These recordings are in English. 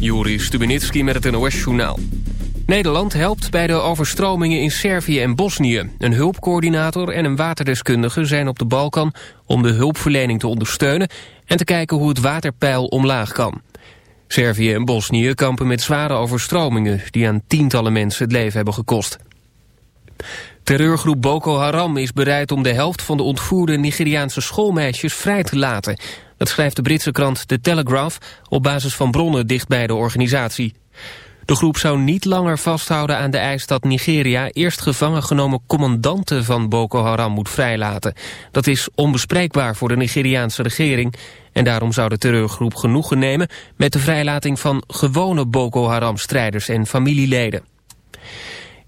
Juri Stubenitski met het NOS-journaal. Nederland helpt bij de overstromingen in Servië en Bosnië. Een hulpcoördinator en een waterdeskundige zijn op de Balkan... om de hulpverlening te ondersteunen... en te kijken hoe het waterpeil omlaag kan. Servië en Bosnië kampen met zware overstromingen... die aan tientallen mensen het leven hebben gekost. Terreurgroep Boko Haram is bereid om de helft van de ontvoerde Nigeriaanse schoolmeisjes vrij te laten. Dat schrijft de Britse krant The Telegraph op basis van bronnen dicht bij de organisatie. De groep zou niet langer vasthouden aan de eis dat Nigeria eerst gevangen genomen commandanten van Boko Haram moet vrijlaten. Dat is onbespreekbaar voor de Nigeriaanse regering en daarom zou de terreurgroep genoegen nemen met de vrijlating van gewone Boko Haram strijders en familieleden.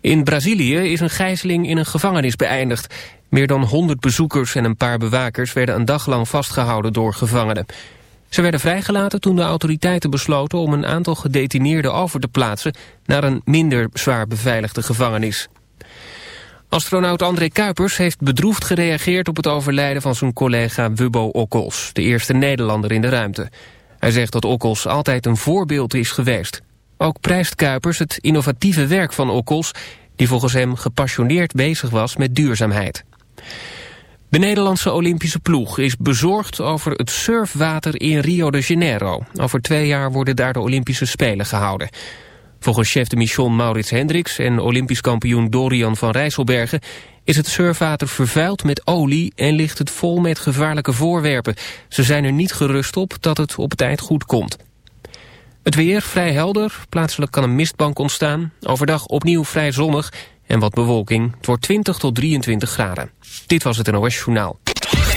In Brazilië is een gijzeling in een gevangenis beëindigd. Meer dan 100 bezoekers en een paar bewakers werden een dag lang vastgehouden door gevangenen. Ze werden vrijgelaten toen de autoriteiten besloten om een aantal gedetineerden over te plaatsen naar een minder zwaar beveiligde gevangenis. Astronaut André Kuipers heeft bedroefd gereageerd op het overlijden van zijn collega Wubbo Okkels, de eerste Nederlander in de ruimte. Hij zegt dat Okkels altijd een voorbeeld is geweest. Ook prijst Kuipers het innovatieve werk van Okkels, die volgens hem gepassioneerd bezig was met duurzaamheid. De Nederlandse Olympische ploeg is bezorgd over het surfwater in Rio de Janeiro. Over twee jaar worden daar de Olympische Spelen gehouden. Volgens chef de mission Maurits Hendricks en Olympisch kampioen Dorian van Rijsselbergen is het surfwater vervuild met olie en ligt het vol met gevaarlijke voorwerpen. Ze zijn er niet gerust op dat het op eind goed komt. Het weer vrij helder, plaatselijk kan een mistbank ontstaan. Overdag opnieuw vrij zonnig en wat bewolking. Het wordt 20 tot 23 graden. Dit was het NOS Journaal.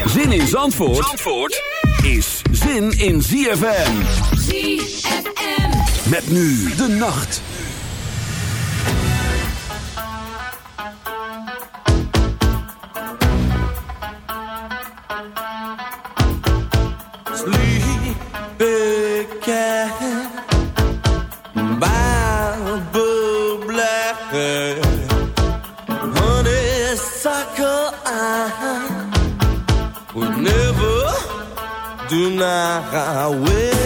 Zin in Zandvoort, Zandvoort is zin in ZFM. ZFM. Met nu de nacht. Deny Well,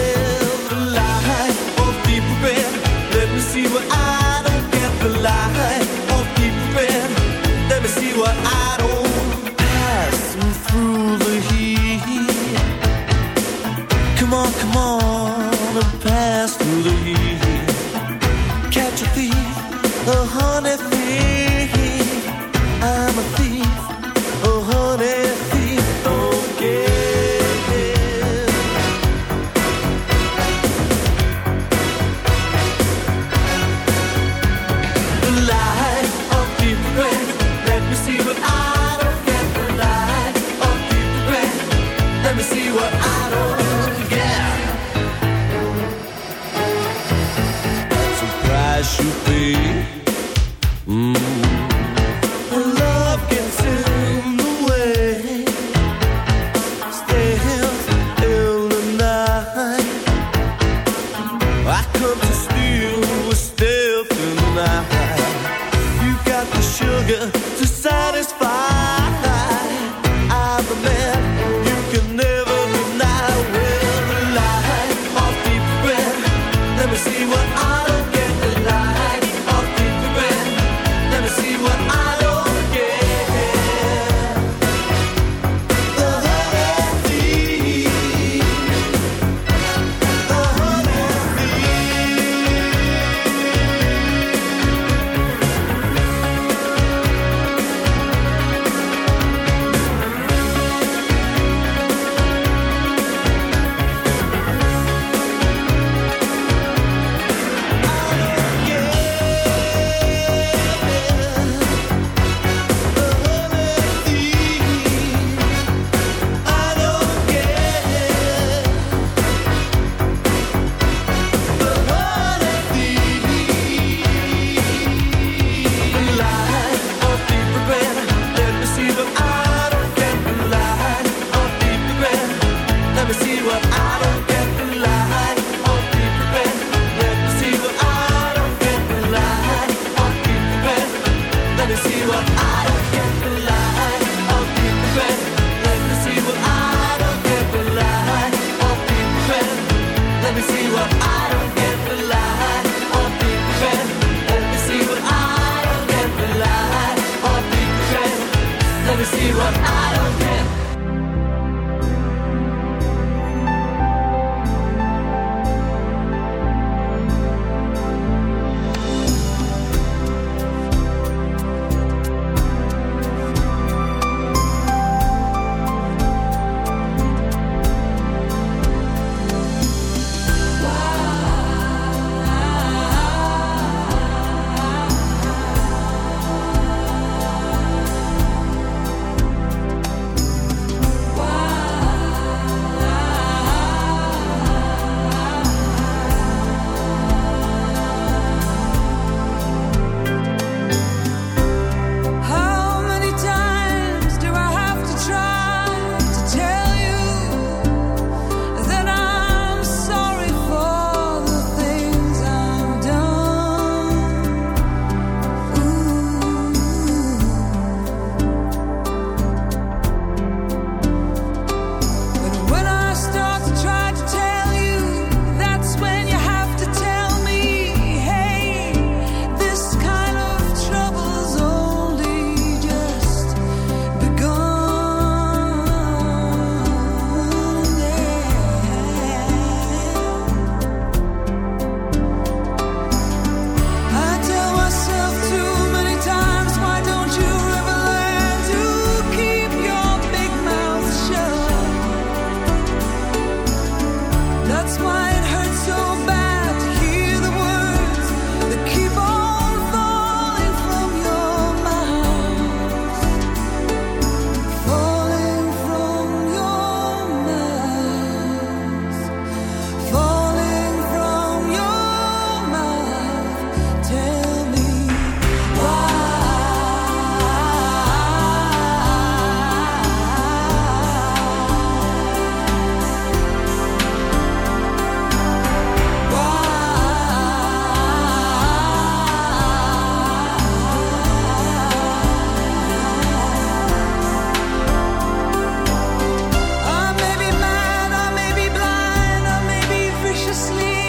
me.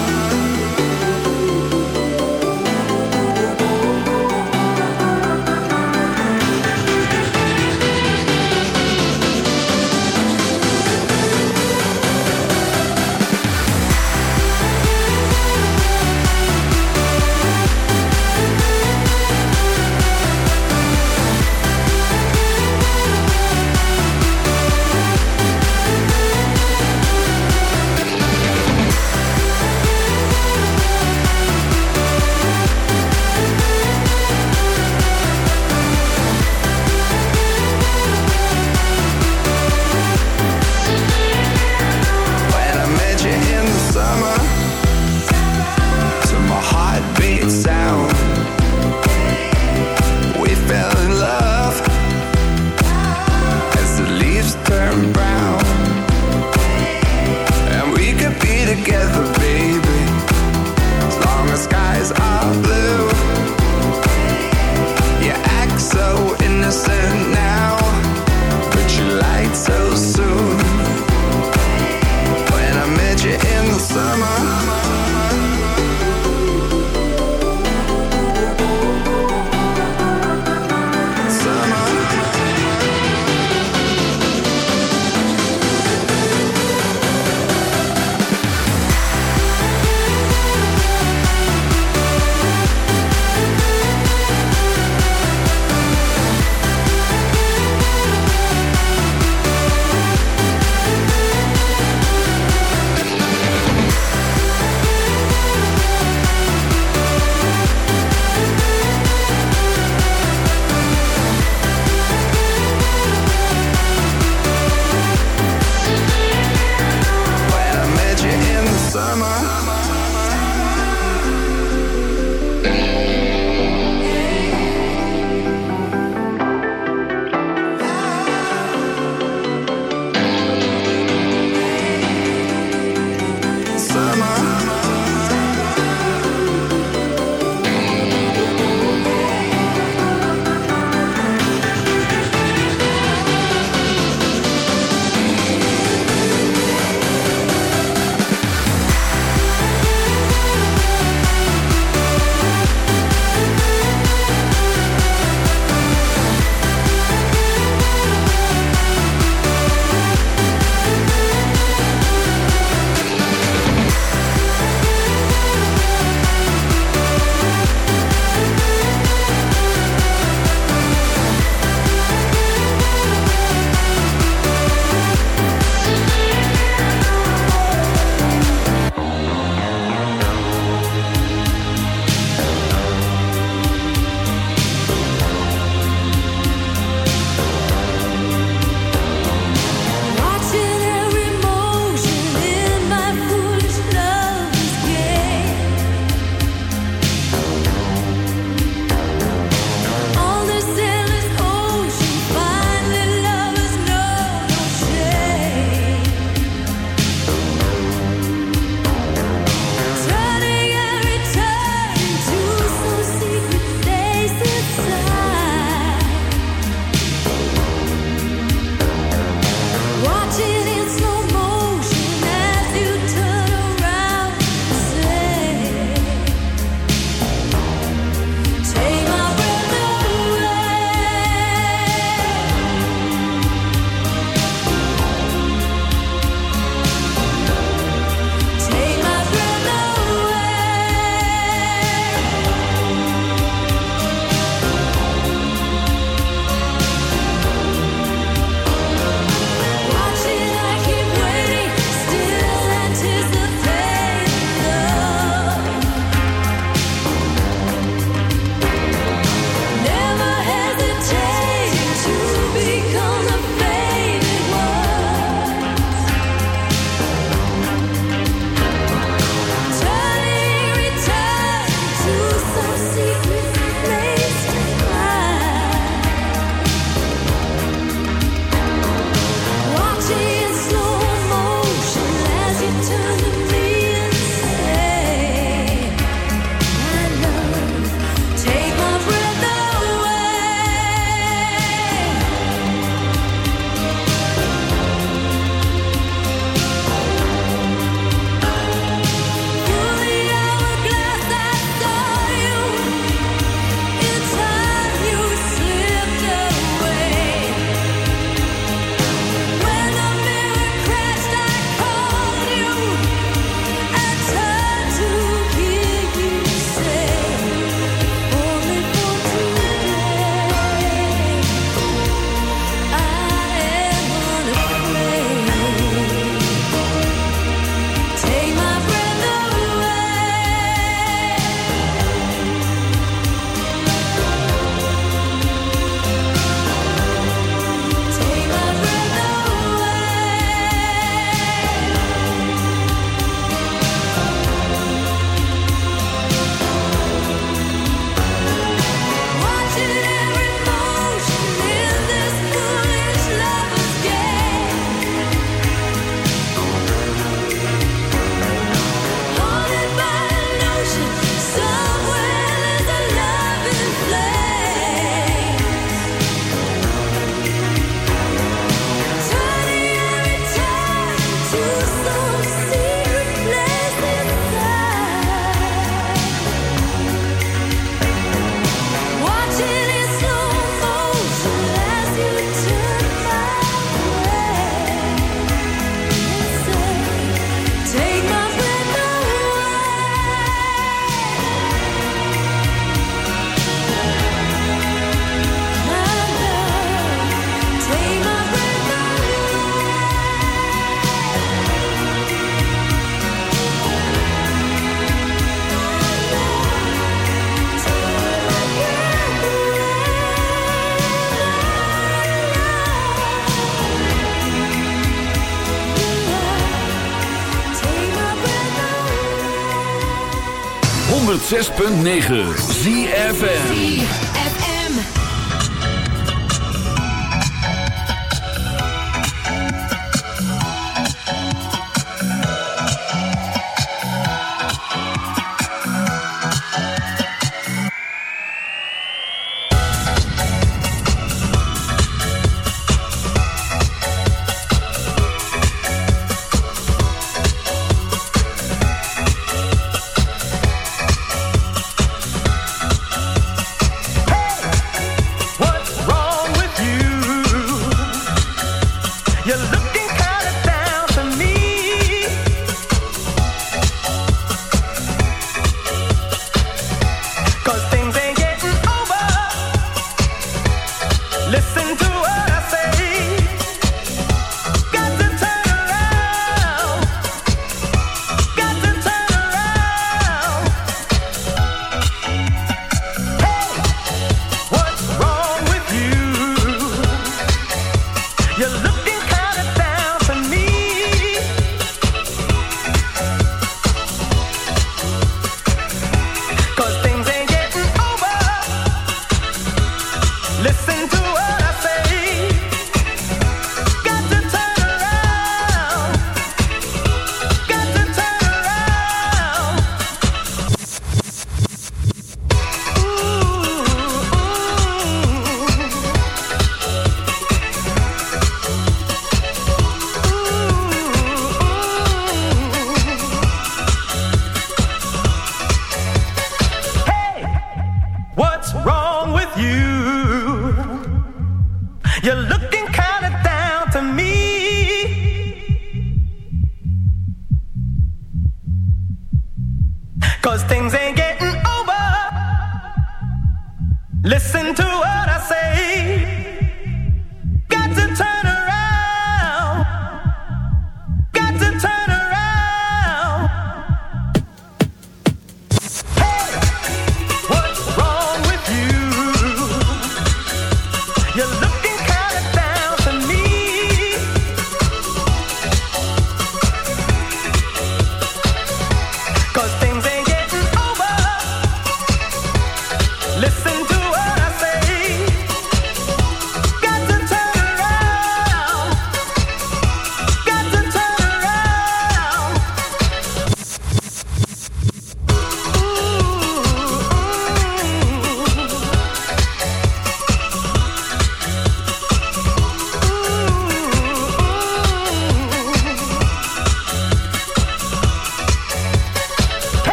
106.9 ZFN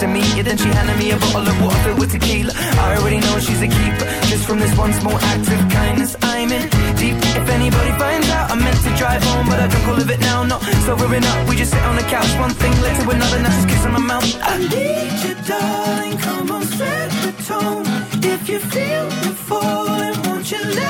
to meet you. Then she handed me a bottle of water filled with tequila. I already know she's a keeper. Just from this one small act of kindness, I'm in deep. If anybody finds out, I meant to drive home, but I drunk all of it now. Not sobering up, we just sit on the couch. One thing led to another, now she's kissing my mouth. I need you, darling. Come on, set the tone. If you feel the falling, won't you let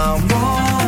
I want